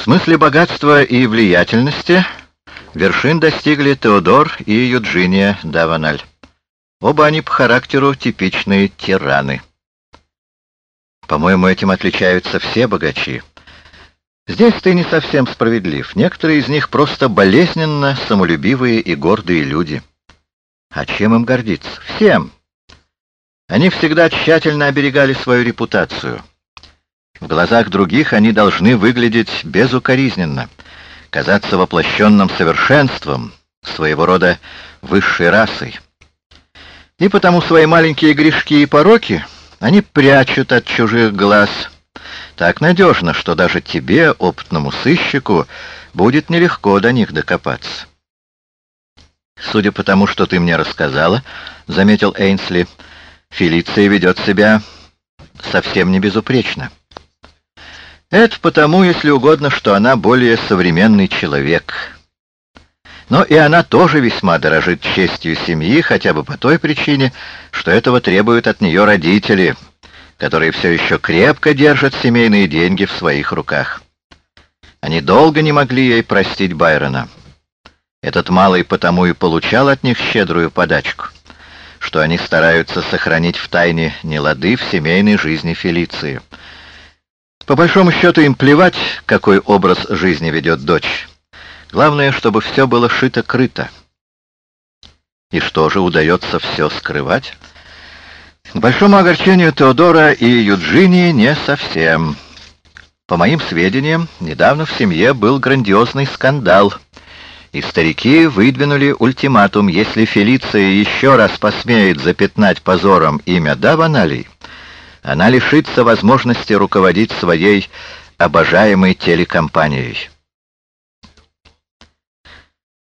В смысле богатства и влиятельности вершин достигли Теодор и Юджиния Даваналь. Оба они по характеру типичные тираны. По-моему, этим отличаются все богачи. Здесь ты не совсем справедлив. Некоторые из них просто болезненно самолюбивые и гордые люди. А чем им гордиться? Всем. Они всегда тщательно оберегали свою репутацию. В глазах других они должны выглядеть безукоризненно, казаться воплощенным совершенством, своего рода высшей расой. И потому свои маленькие грешки и пороки они прячут от чужих глаз — так надежно, что даже тебе, опытному сыщику, будет нелегко до них докопаться. Судя по тому, что ты мне рассказала, — заметил Эйнсли, — Фелиция ведет себя совсем не безупречно. Это потому, если угодно, что она более современный человек. Но и она тоже весьма дорожит честью семьи, хотя бы по той причине, что этого требуют от нее родители — которые все еще крепко держат семейные деньги в своих руках. Они долго не могли ей простить Байрона. Этот малый потому и получал от них щедрую подачку, что они стараются сохранить в тайне нелады в семейной жизни Фелиции. По большому счету им плевать, какой образ жизни ведет дочь. Главное, чтобы все было шито-крыто. И что же, удается все скрывать? К большому огорчению Теодора и Юджинии не совсем. По моим сведениям, недавно в семье был грандиозный скандал, и старики выдвинули ультиматум, если Фелиция еще раз посмеет запятнать позором имя Даваналей, она лишится возможности руководить своей обожаемой телекомпанией.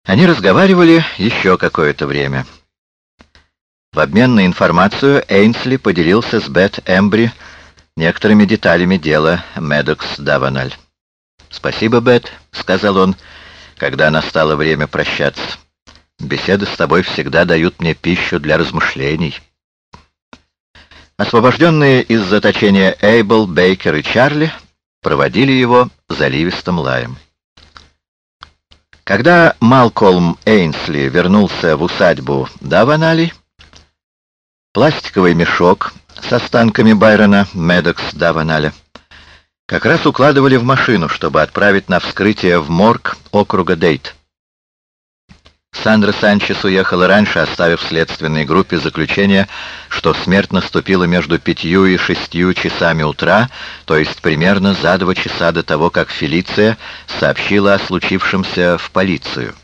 Они разговаривали еще какое-то время. В обмен на информацию Эйнсли поделился с Бет Эмбри некоторыми деталями дела Медокс Даваналь. «Спасибо, Бет», — сказал он, когда настало время прощаться. «Беседы с тобой всегда дают мне пищу для размышлений». Освобожденные из заточения Эйбл, Бейкер и Чарли проводили его заливистым лаем. Когда Малкольм Эйнсли вернулся в усадьбу Даваналей, Пластиковый мешок с останками Байрона Медокс Даваналя как раз укладывали в машину, чтобы отправить на вскрытие в морг округа Дейт. Сандра Санчес уехала раньше, оставив следственной группе заключение, что смерть наступила между пятью и шестью часами утра, то есть примерно за два часа до того, как Фелиция сообщила о случившемся в полицию.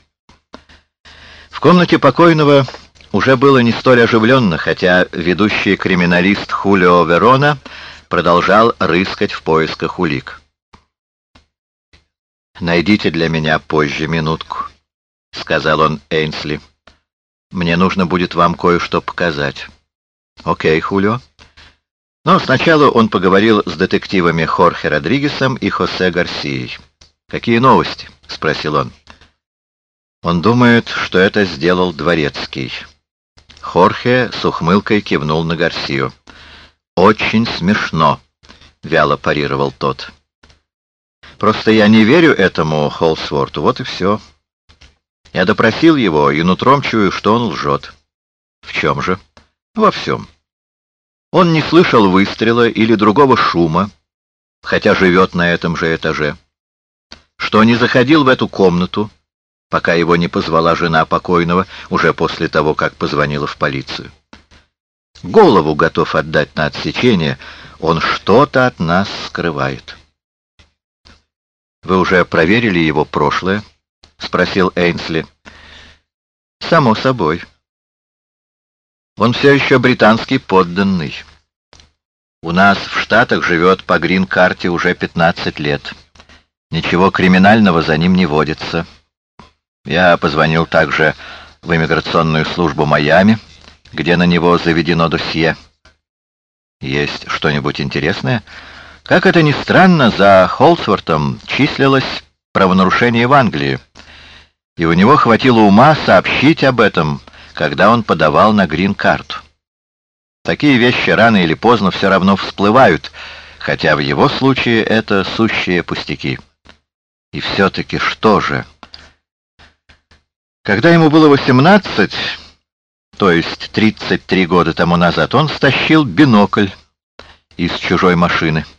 В комнате покойного уже было не столь оживленно, хотя ведущий криминалист Хулио Верона продолжал рыскать в поисках улик. «Найдите для меня позже минутку», — сказал он Эйнсли. «Мне нужно будет вам кое-что показать». «Окей, Хулио». Но сначала он поговорил с детективами Хорхе Родригесом и Хосе Гарсией. «Какие новости?» — спросил он. Он думает, что это сделал Дворецкий. Хорхе с ухмылкой кивнул на Гарсию. «Очень смешно», — вяло парировал тот. «Просто я не верю этому Холсворту, вот и все. Я допросил его и нутром чую, что он лжет». «В чем же?» «Во всем. Он не слышал выстрела или другого шума, хотя живет на этом же этаже. Что не заходил в эту комнату, пока его не позвала жена покойного, уже после того, как позвонила в полицию. Голову готов отдать на отсечение, он что-то от нас скрывает. «Вы уже проверили его прошлое?» — спросил Эйнсли. «Само собой. Он все еще британский подданный. У нас в Штатах живет по грин-карте уже 15 лет. Ничего криминального за ним не водится». Я позвонил также в иммиграционную службу Майами, где на него заведено досье. Есть что-нибудь интересное? Как это ни странно, за Холсвортом числилось правонарушение в Англии, и у него хватило ума сообщить об этом, когда он подавал на грин-карту. Такие вещи рано или поздно все равно всплывают, хотя в его случае это сущие пустяки. И все-таки что же? Когда ему было восемнадцать, то есть тридцать три года тому назад, он стащил бинокль из чужой машины —